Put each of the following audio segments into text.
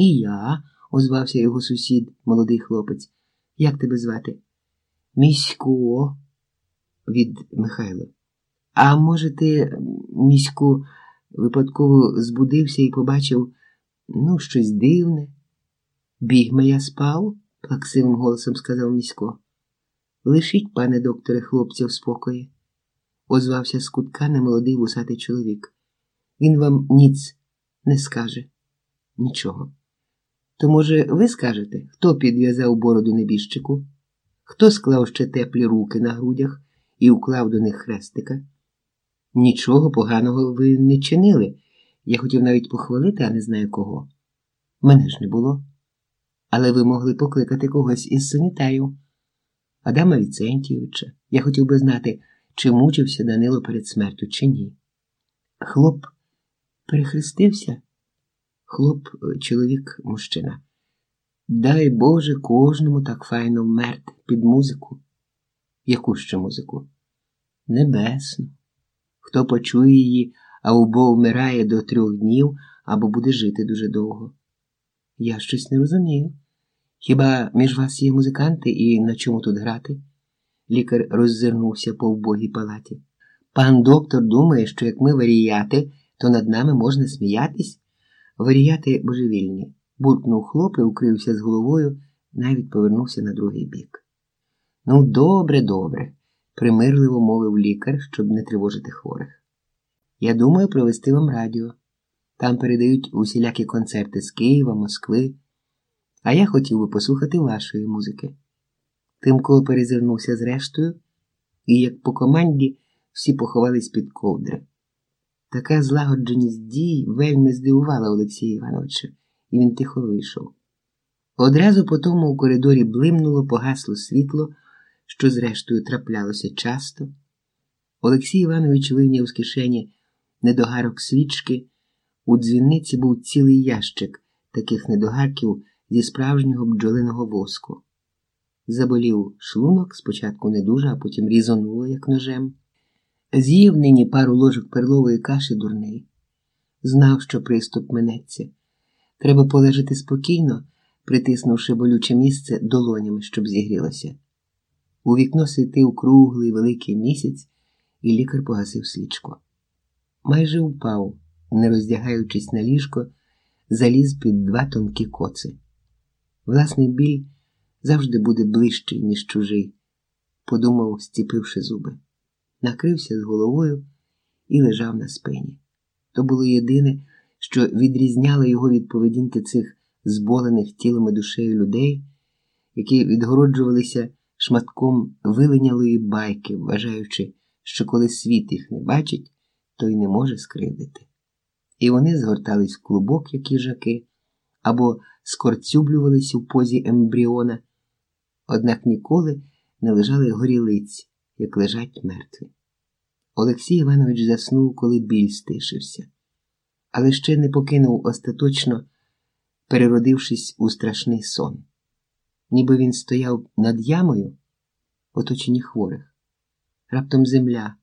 І я, озвався його сусід, молодий хлопець. Як тебе звати? Місько від Михайла. А може, ти, міську, випадково збудився і побачив, ну, щось дивне? Бігме я спав, плаксивим голосом сказав місько. Лишіть, пане докторе, хлопця в спокої, озвався з кутка немолодий вусатий чоловік. Він вам ніц не скаже. Нічого. То, може, ви скажете, хто підв'язав бороду небіжчику? Хто склав ще теплі руки на грудях і уклав до них хрестика? Нічого поганого ви не чинили. Я хотів навіть похвалити, а не знаю кого. Мене ж не було. Але ви могли покликати когось із санітарів. Адама Віцентійовича. Я хотів би знати, чи мучився Данило перед смертю, чи ні. Хлоп перехрестився. Хлоп, чоловік, мужчина. Дай Боже кожному так файно вмерти під музику. Яку ще музику? Небесну. Хто почує її, а убо вмирає до трьох днів або буде жити дуже довго. Я щось не розумію. Хіба між вас є музиканти і на чому тут грати? Лікар роззирнувся по вбогій палаті. Пан доктор думає, що як ми варіяти, то над нами можна сміятись. Варіяти божевільні. Буркнув хлоп і укрився з головою, навіть повернувся на другий бік. Ну, добре, добре, примирливо мовив лікар, щоб не тривожити хворих. Я думаю провести вам радіо. Там передають усілякі концерти з Києва, Москви, а я хотів би послухати вашої музики. Тимко перезирнувся з рештою, і, як по команді, всі поховались під ковдри. Така злагодженість дій вельми здивувала Олексія Івановича, і він тихо вийшов. Одразу по тому у коридорі блимнуло, погасло світло, що, зрештою, траплялося часто. Олексій Іванович вийняв з кишені недогарок свічки. У дзвінниці був цілий ящик таких недогарків зі справжнього бджолиного воску. Заболів шлунок, спочатку не дуже, а потім різонуло, як ножем. З'їв нині пару ложок перлової каші дурний. Знав, що приступ минеться. Треба полежати спокійно, притиснувши болюче місце долонями, щоб зігрілося. У вікно світив круглий великий місяць, і лікар погасив свічку. Майже упав, не роздягаючись на ліжко, заліз під два тонкі коци. Власний біль завжди буде ближчий, ніж чужий, подумав, стіпивши зуби накрився з головою і лежав на спині. То було єдине, що відрізняло його від поведінки цих зболених тілом і душею людей, які відгороджувалися шматком вилинялої байки, вважаючи, що коли світ їх не бачить, то й не може скривдити. І вони згортались в клубок, як їжаки, або скорцюблювались у позі ембріона, однак ніколи не лежали горілиці як лежать мертві. Олексій Іванович заснув, коли біль стишився, але ще не покинув остаточно, переродившись у страшний сон. Ніби він стояв над ямою, оточені хворих. Раптом земля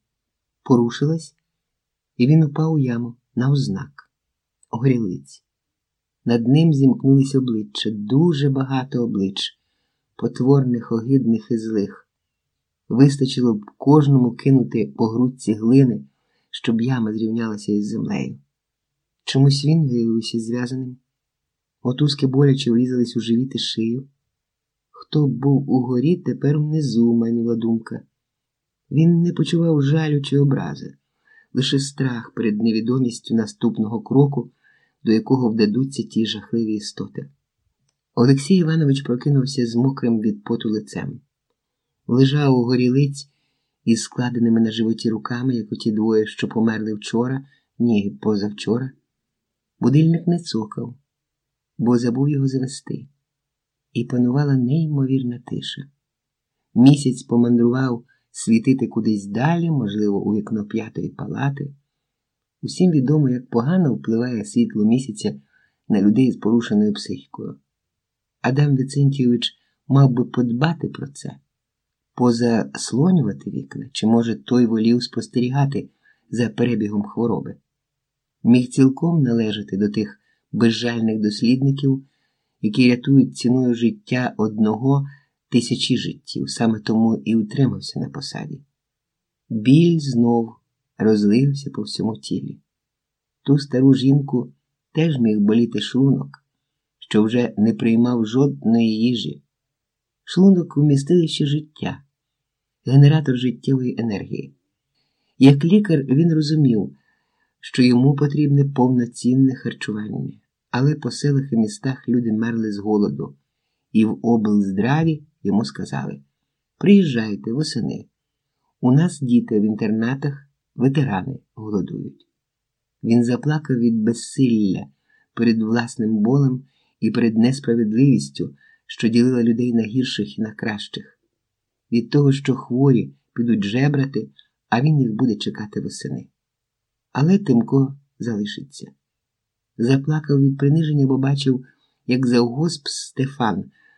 порушилась, і він упав у яму на ознак, огрілиць. Над ним зімкнулись обличчя, дуже багато облич, потворних, огидних і злих. Вистачило б кожному кинути по грудці глини, щоб яма зрівнялася із землею. Чомусь він виявився зв'язаним. Мотузки боляче врізались у живіт і шию. Хто був угорі, тепер внизу майнула думка. Він не почував жалю чи образи, лише страх перед невідомістю наступного кроку, до якого вдадуться ті жахливі істоти. Олексій Іванович прокинувся з мокрим від поту лицем лежав у горілиць із складеними на животі руками, як у ті двоє, що померли вчора, ні, позавчора. Будильник не цокав, бо забув його завести, і панувала неймовірна тиша. Місяць помандрував світити кудись далі, можливо, у вікно п'ятої палати. Усім відомо, як погано впливає світло місяця на людей з порушеною психікою. Адам Віцентійович мав би подбати про це позаслонювати вікна, чи, може, той волів спостерігати за перебігом хвороби, міг цілком належати до тих безжальних дослідників, які рятують ціною життя одного тисячі життів, саме тому і утримався на посаді. Біль знов розлився по всьому тілі. Ту стару жінку теж міг боліти шлунок, що вже не приймав жодної їжі. Шлунок вмістилище життя, генератор життєвої енергії. Як лікар він розумів, що йому потрібне повноцінне харчування, але по селах і містах люди мерли з голоду, і в облздраві йому сказали: приїжджайте восени. У нас діти в інтернатах, ветерани голодують. Він заплакав від безсилля перед власним болем і перед несправедливістю, що ділила людей на гірших і на кращих, від того, що хворі підуть жебрати, а він їх буде чекати восени. Але Тимко залишиться. Заплакав від приниження, бо бачив, як завгосп Стефан